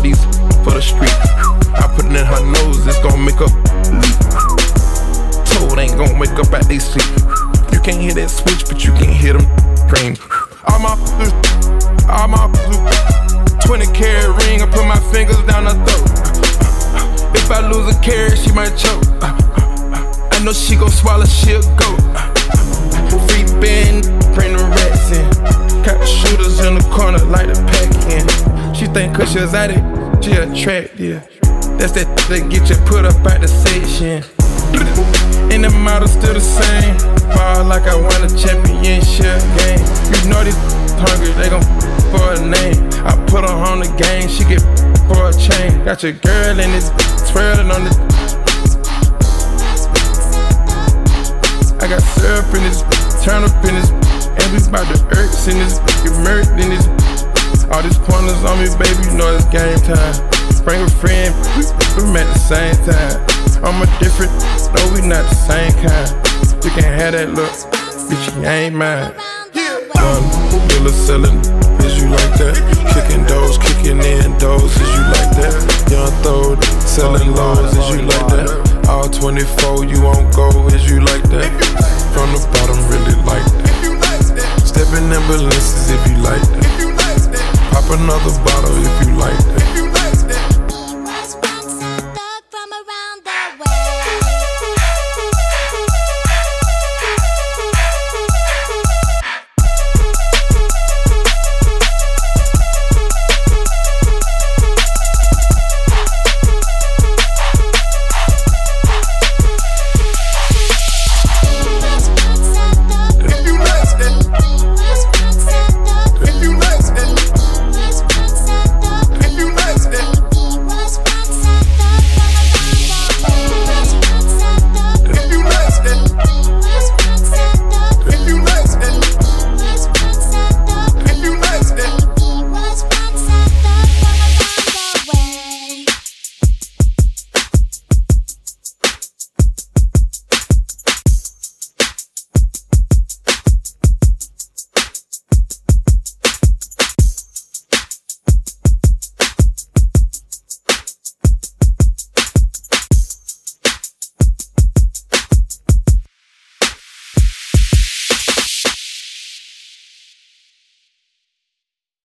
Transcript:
these for the street. I put it in her nose, it's gon' make her leap. Toad ain't gon' wake up at they sleep. You can't hear that switch, but you can hear them cream. All my, all my, 20 carat ring, I put my fingers down her throat. If I lose a carat, she might choke. I know she gon' swallow, she'll go. Think cause she's at it, she attractive. That's that that get you put up at the section. And the model still the same. Ball like I won a championship game. You know these hungry, they gon' for a name. I put her on the game, she get for a chain. Got your girl in this twirling on the. I got syrup in this, turn up in this, and we bout the irks in this, get murked in this. All these pointers on me, baby, you know it's game time. Bring a friend, we, we at the same time. I'm a different, no, we not the same kind. You can't have that look, bitch, you ain't mine. One dealer um, selling, is you like that? Kicking doors, kicking in doors, is you like that? Young throw, selling lows, is you like that? All 24, you won't go, is you like that? From the bottom, really like that. Stepping in balances if you like that another bottle if you like that.